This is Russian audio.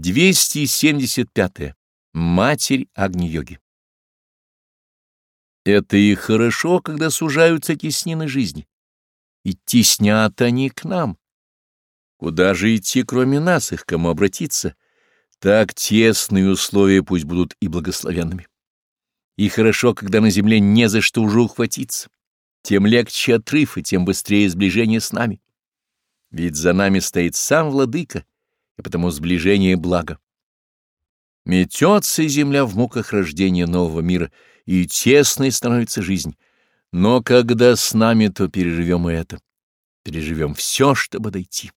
275. Матерь Агни-йоги. Это и хорошо, когда сужаются теснины жизни. И теснят они к нам. Куда же идти, кроме нас, их кому обратиться? Так тесные условия пусть будут и благословенными. И хорошо, когда на земле не за что уже ухватиться. Тем легче отрыв и тем быстрее сближение с нами. Ведь за нами стоит сам владыка — и потому сближение блага Метется земля в муках рождения нового мира, и тесной становится жизнь. Но когда с нами, то переживем и это. Переживем все, чтобы дойти.